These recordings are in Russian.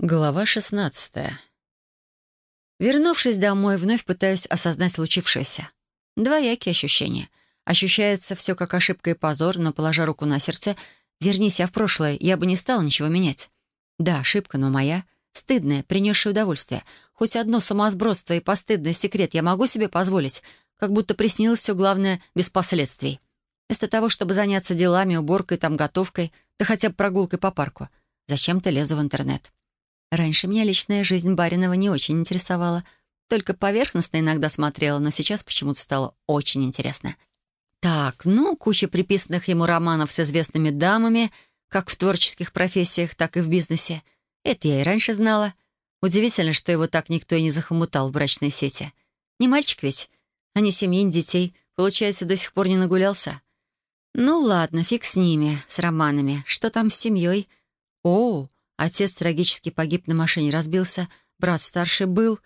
Глава 16 Вернувшись домой, вновь пытаюсь осознать случившееся. Двоякие ощущения. Ощущается все как ошибка и позор, но, положа руку на сердце, вернись я в прошлое, я бы не стала ничего менять. Да, ошибка, но моя. Стыдная, принесшая удовольствие. Хоть одно самосбродство и постыдный секрет я могу себе позволить, как будто приснилось все главное без последствий. Вместо того, чтобы заняться делами, уборкой, там, готовкой, да хотя бы прогулкой по парку, зачем-то лезу в интернет. Раньше меня личная жизнь Баринова не очень интересовала. Только поверхностно иногда смотрела, но сейчас почему-то стало очень интересно. Так, ну, куча приписанных ему романов с известными дамами, как в творческих профессиях, так и в бизнесе. Это я и раньше знала. Удивительно, что его так никто и не захомутал в брачной сети. Не мальчик ведь, а не семьи, не детей. Получается, до сих пор не нагулялся. Ну ладно, фиг с ними, с романами. Что там с семьей? О, Отец трагически погиб на машине, разбился. Брат старший был.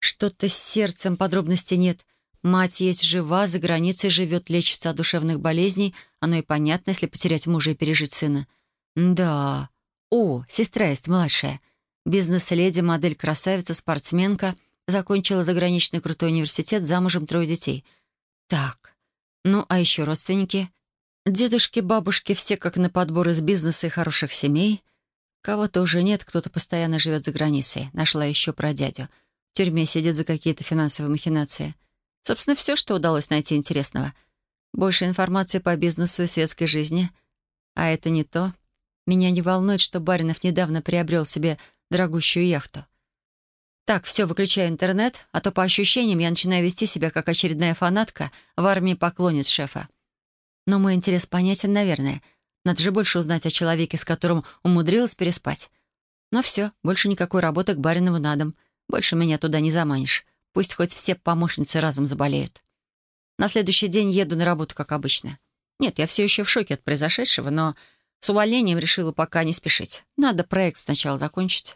Что-то с сердцем подробностей нет. Мать есть жива, за границей живет, лечится от душевных болезней. Оно и понятно, если потерять мужа и пережить сына. Да. О, сестра есть младшая. Бизнес-леди, модель красавица, спортсменка. Закончила заграничный крутой университет, замужем трое детей. Так. Ну, а еще родственники? Дедушки, бабушки, все как на подбор из бизнеса и хороших семей — Кого-то уже нет, кто-то постоянно живет за границей. Нашла еще про дядю. В тюрьме сидит за какие-то финансовые махинации. Собственно, все, что удалось найти интересного. Больше информации по бизнесу и светской жизни. А это не то. Меня не волнует, что Баринов недавно приобрел себе дорогущую яхту. Так, все, выключаю интернет, а то по ощущениям я начинаю вести себя как очередная фанатка в армии поклонниц шефа. Но мой интерес понятен, наверное — надо же больше узнать о человеке, с которым умудрилась переспать. Но все, больше никакой работы к Баринову на дом. Больше меня туда не заманишь. Пусть хоть все помощницы разом заболеют. На следующий день еду на работу, как обычно. Нет, я все еще в шоке от произошедшего, но с увольнением решила пока не спешить. Надо проект сначала закончить.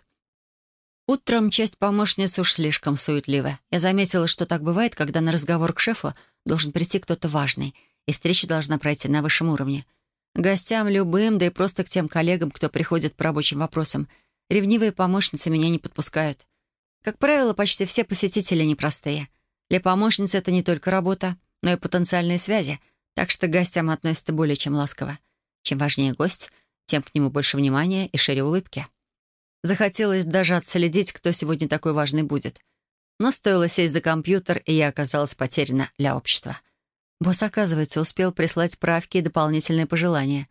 Утром часть помощниц уж слишком суетлива. Я заметила, что так бывает, когда на разговор к шефу должен прийти кто-то важный, и встреча должна пройти на высшем уровне — Гостям любым, да и просто к тем коллегам, кто приходит по рабочим вопросам, ревнивые помощницы меня не подпускают. Как правило, почти все посетители непростые. Для помощницы это не только работа, но и потенциальные связи, так что к гостям относятся более чем ласково. Чем важнее гость, тем к нему больше внимания и шире улыбки. Захотелось даже отследить, кто сегодня такой важный будет. Но стоило сесть за компьютер, и я оказалась потеряна для общества. Босс, оказывается, успел прислать справки и дополнительные пожелания.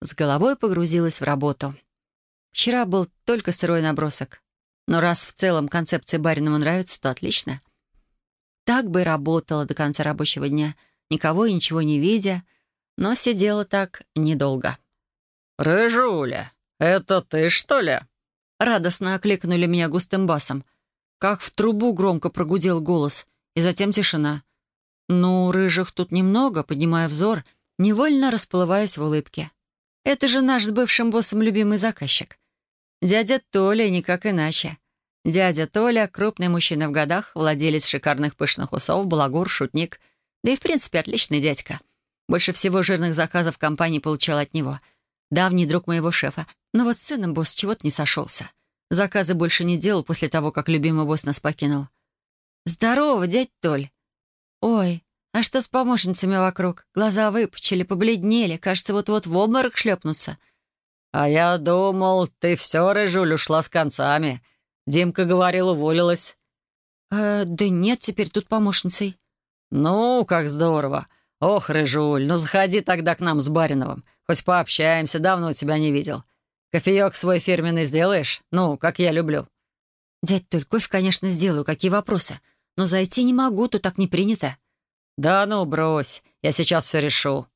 С головой погрузилась в работу. Вчера был только сырой набросок. Но раз в целом концепция бариному нравится, то отлично. Так бы и работала до конца рабочего дня, никого и ничего не видя, но сидела так недолго. «Рыжуля, это ты, что ли?» Радостно окликнули меня густым басом. Как в трубу громко прогудел голос, и затем тишина — «Ну, рыжих тут немного», поднимая взор, невольно расплываясь в улыбке. «Это же наш с бывшим боссом любимый заказчик. Дядя Толя, никак иначе. Дядя Толя — крупный мужчина в годах, владелец шикарных пышных усов, балагур, шутник. Да и, в принципе, отличный дядька. Больше всего жирных заказов компании получал от него. Давний друг моего шефа. Но вот с сыном босс чего-то не сошелся. Заказы больше не делал после того, как любимый босс нас покинул. «Здорово, дядь Толь!» «Ой, а что с помощницами вокруг? Глаза выпучили, побледнели, кажется, вот-вот в обморок шлепнутся». «А я думал, ты все, Рыжуль, ушла с концами. Димка говорил, уволилась». «Э, да нет, теперь тут помощницей». «Ну, как здорово. Ох, Рыжуль, ну заходи тогда к нам с Бариновым. Хоть пообщаемся, давно тебя не видел. Кофеек свой фирменный сделаешь? Ну, как я люблю». «Дядь Толь, кофе, конечно, сделаю. Какие вопросы? но зайти не могу, тут так не принято». «Да ну, брось, я сейчас все решу».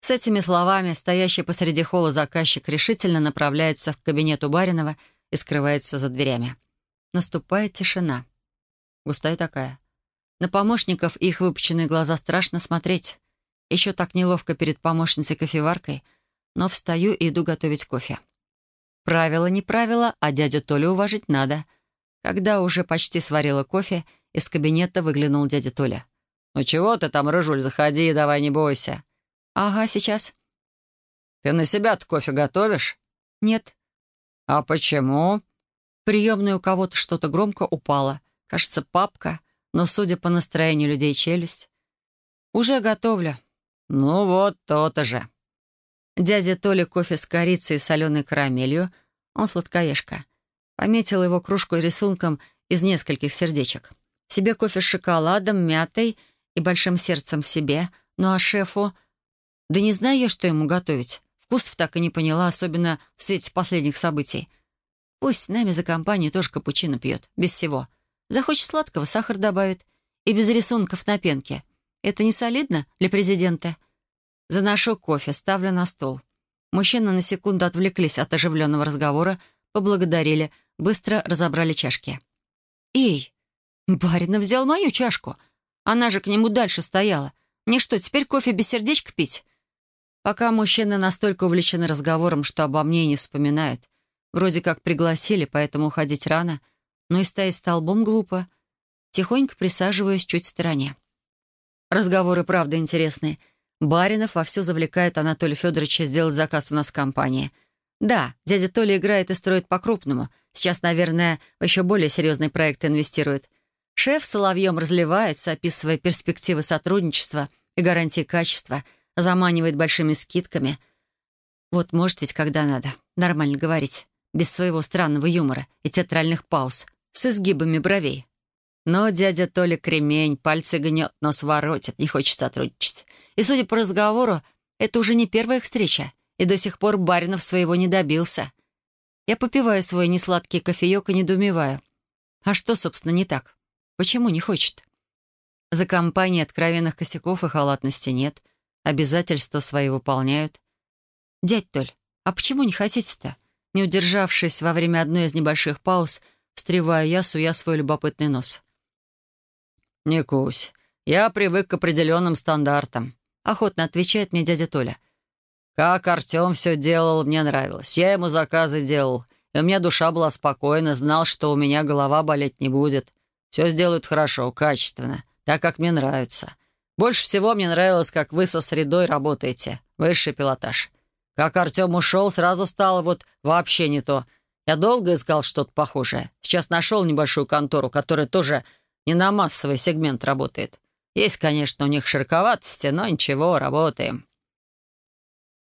С этими словами стоящий посреди холла заказчик решительно направляется в кабинет у Баринова и скрывается за дверями. Наступает тишина. Густая такая. На помощников их выпученные глаза страшно смотреть. Еще так неловко перед помощницей кофеваркой, но встаю и иду готовить кофе. Правило не правило, а дядю Толю уважить надо. Когда уже почти сварила кофе, из кабинета выглянул дядя Толя. «Ну чего ты там, Рыжуль, заходи, давай, не бойся». «Ага, сейчас». «Ты на себя-то кофе готовишь?» «Нет». «А почему?» приемной у кого-то что-то громко упало. Кажется, папка, но, судя по настроению людей, челюсть. «Уже готовлю». «Ну вот, то-то же». Дядя Толя кофе с корицей и соленой карамелью. Он сладкоежка. Пометил его кружку рисунком из нескольких сердечек. Себе кофе с шоколадом, мятой и большим сердцем себе. Ну а шефу... Да не знаю я, что ему готовить. Вкусов так и не поняла, особенно в свете последних событий. Пусть с нами за компанию тоже капучино пьет, без всего. Захочет сладкого, сахар добавит. И без рисунков на пенке. Это не солидно для президента? Заношу кофе, ставлю на стол. Мужчины на секунду отвлеклись от оживленного разговора, поблагодарили, быстро разобрали чашки. «Эй, баринов взял мою чашку. Она же к нему дальше стояла. Мне что, теперь кофе без сердечка пить?» Пока мужчины настолько увлечены разговором, что обо мне и не вспоминают. Вроде как пригласили, поэтому уходить рано, но и стоять столбом глупо. Тихонько присаживаюсь чуть в стороне. Разговоры, правда, интересные. Баринов вовсю завлекает Анатолия Федоровича сделать заказ у нас в компании. Да, дядя Толя играет и строит по-крупному. Сейчас, наверное, в еще более серьезный проект инвестирует. Шеф соловьем разливается, описывая перспективы сотрудничества и гарантии качества, заманивает большими скидками. Вот может ведь, когда надо, нормально говорить, без своего странного юмора и театральных пауз, с изгибами бровей. Но дядя Толя кремень, пальцы гнет, нос воротит, не хочет сотрудничать. И, судя по разговору, это уже не первая их встреча, и до сих пор Баринов своего не добился. Я попиваю свой несладкий кофеек и недоумеваю. А что, собственно, не так? Почему не хочет? За компанией откровенных косяков и халатности нет. Обязательства свои выполняют. «Дядь Толь, а почему не хотите-то?» Не удержавшись во время одной из небольших пауз, встреваю я, суя свой любопытный нос. «Не кусь. Я привык к определенным стандартам», — охотно отвечает мне дядя Толя. «Как Артем все делал, мне нравилось. Я ему заказы делал, и у меня душа была спокойна, знал, что у меня голова болеть не будет. Все сделают хорошо, качественно, так, как мне нравится. Больше всего мне нравилось, как вы со средой работаете. Высший пилотаж. Как Артем ушел, сразу стало вот вообще не то. Я долго искал что-то похожее. Сейчас нашел небольшую контору, которая тоже не на массовый сегмент работает. Есть, конечно, у них широковатости, но ничего, работаем.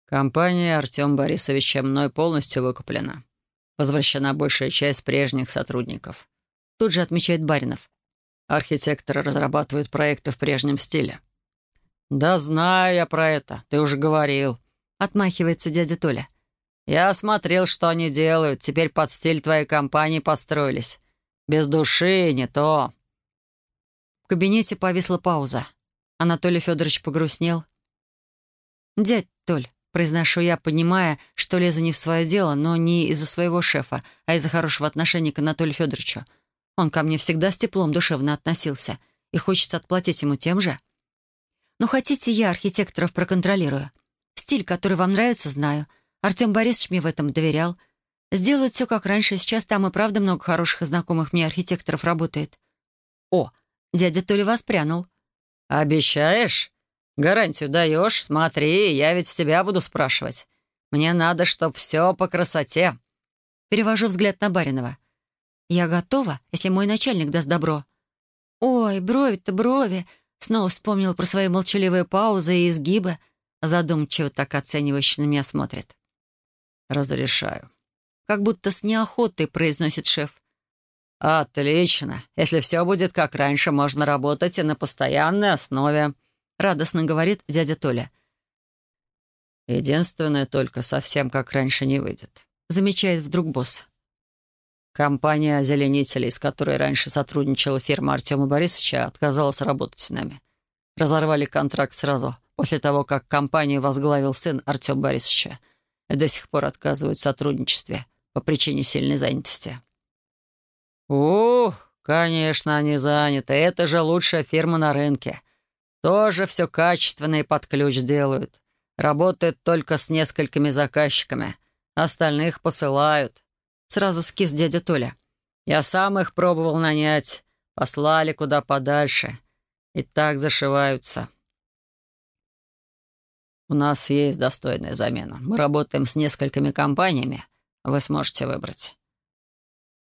Компания Артем Борисовича мной полностью выкуплена. Возвращена большая часть прежних сотрудников. Тут же отмечает Баринов. Архитекторы разрабатывают проекты в прежнем стиле. «Да знаю я про это, ты уже говорил», — отмахивается дядя Толя. «Я смотрел, что они делают, теперь под стиль твоей компании построились. Без души не то. В кабинете повисла пауза. Анатолий Федорович погрустнел. «Дядь Толь», — произношу я, понимая, что лезу не в свое дело, но не из-за своего шефа, а из-за хорошего отношения к Анатолию Федоровичу. Он ко мне всегда с теплом душевно относился, и хочется отплатить ему тем же. «Ну, хотите, я архитекторов проконтролирую. Стиль, который вам нравится, знаю. Артем Борисович мне в этом доверял. Сделают все как раньше. Сейчас там и правда много хороших и знакомых мне архитекторов работает. О, Дядя Толя воспрянул. «Обещаешь? Гарантию даешь? Смотри, я ведь с тебя буду спрашивать. Мне надо, чтоб все по красоте». Перевожу взгляд на Баринова. «Я готова, если мой начальник даст добро». «Ой, брови-то брови!» Снова вспомнил про свои молчаливые паузы и изгибы. Задумчиво так оценивающе на меня смотрит. «Разрешаю». Как будто с неохотой произносит шеф. «Отлично. Если все будет как раньше, можно работать и на постоянной основе», — радостно говорит дядя Толя. «Единственное, только совсем как раньше не выйдет», — замечает вдруг босс. Компания озеленителей, с которой раньше сотрудничала фирма Артема Борисовича, отказалась работать с нами. Разорвали контракт сразу, после того, как компанию возглавил сын Артема Борисовича, и до сих пор отказывают в сотрудничестве по причине сильной занятости. «Ух, конечно, они заняты. Это же лучшая фирма на рынке. Тоже все качественно и под ключ делают. Работает только с несколькими заказчиками. Остальных посылают». Сразу скис дядя Толя. «Я сам их пробовал нанять. Послали куда подальше. И так зашиваются». «У нас есть достойная замена. Мы работаем с несколькими компаниями. Вы сможете выбрать».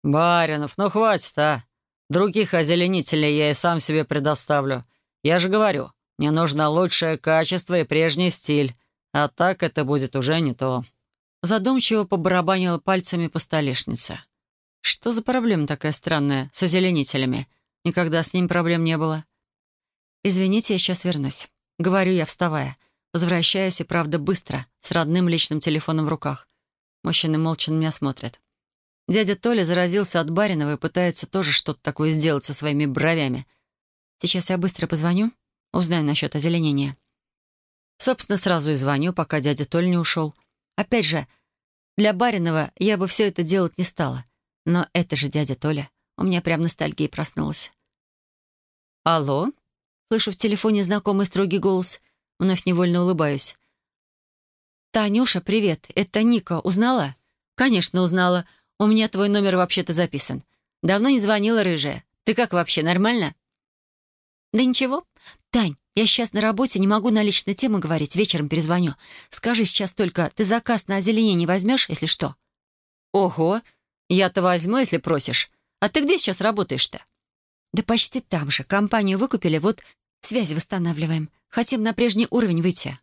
«Баринов, ну хватит, а! Других озеленителей я и сам себе предоставлю. Я же говорю, мне нужно лучшее качество и прежний стиль, а так это будет уже не то». Задумчиво побарабанила пальцами по столешнице. «Что за проблема такая странная с озеленителями? Никогда с ним проблем не было». «Извините, я сейчас вернусь», — говорю я, вставая. Возвращаюсь и, правда, быстро, с родным личным телефоном в руках. Мужчины молча на меня смотрят. Дядя Толя заразился от Баринова и пытается тоже что-то такое сделать со своими бровями. Сейчас я быстро позвоню, узнаю насчет озеленения. Собственно, сразу и звоню, пока дядя Толя не ушел. Опять же, для Баринова я бы все это делать не стала. Но это же дядя Толя. У меня прям ностальгия проснулась. «Алло?» Слышу в телефоне знакомый строгий голос. Вновь невольно улыбаюсь. «Танюша, привет. Это Ника. Узнала?» «Конечно, узнала. У меня твой номер вообще-то записан. Давно не звонила, рыжая. Ты как вообще, нормально?» «Да ничего. Тань, я сейчас на работе, не могу на личные темы говорить. Вечером перезвоню. Скажи сейчас только, ты заказ на озеленение возьмешь, если что?» «Ого! Я-то возьму, если просишь. А ты где сейчас работаешь-то?» «Да почти там же. Компанию выкупили, вот связь восстанавливаем. Хотим на прежний уровень выйти».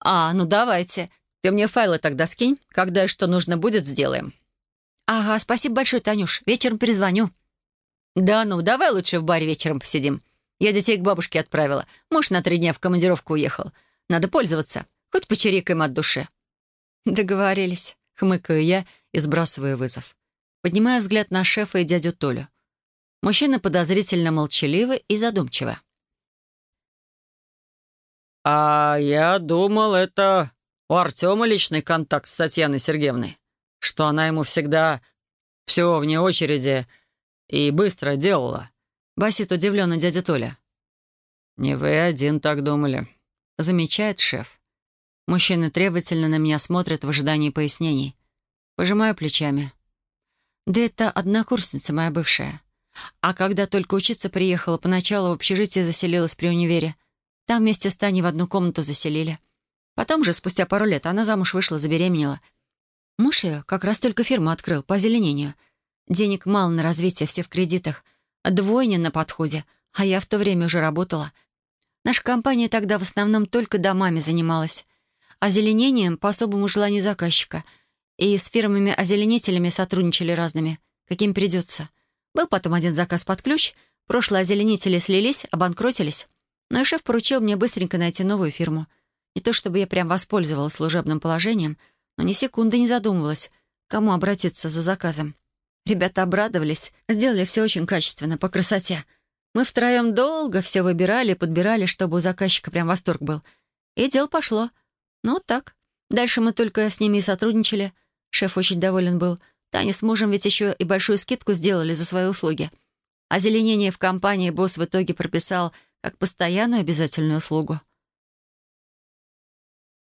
«А, ну давайте. Ты мне файлы тогда скинь. Когда и что нужно будет, сделаем». «Ага, спасибо большое, Танюш. Вечером перезвоню». «Да ну, давай лучше в баре вечером посидим. Я детей к бабушке отправила. Муж на три дня в командировку уехал. Надо пользоваться. Хоть почирикаем от души». «Договорились», — хмыкаю я и сбрасываю вызов. Поднимаю взгляд на шефа и дядю Толю. Мужчина подозрительно молчаливы и задумчивы. «А я думал, это у Артема личный контакт с Татьяной Сергеевной что она ему всегда все вне очереди и быстро делала. Басит удивленно дядя Толя. «Не вы один так думали», — замечает шеф. Мужчины требовательно на меня смотрят в ожидании пояснений. Пожимаю плечами. «Да это однокурсница моя бывшая. А когда только учиться приехала, поначалу в общежитие заселилась при универе. Там вместе с Таней в одну комнату заселили. Потом же, спустя пару лет, она замуж вышла, забеременела — Муж ее как раз только фирму открыл по озеленению. Денег мало на развитие, все в кредитах. Двойня на подходе, а я в то время уже работала. Наша компания тогда в основном только домами занималась. Озеленением по особому желанию заказчика. И с фирмами-озеленителями сотрудничали разными, каким придется. Был потом один заказ под ключ, прошлые озеленители слились, обанкротились. Но и шеф поручил мне быстренько найти новую фирму. Не то чтобы я прям воспользовалась служебным положением — но ни секунды не задумывалась, кому обратиться за заказом. Ребята обрадовались, сделали все очень качественно, по красоте. Мы втроем долго все выбирали и подбирали, чтобы у заказчика прям восторг был. И дело пошло. Ну, так. Дальше мы только с ними и сотрудничали. Шеф очень доволен был. Таня с мужем ведь еще и большую скидку сделали за свои услуги. Озеленение в компании босс в итоге прописал как постоянную обязательную услугу.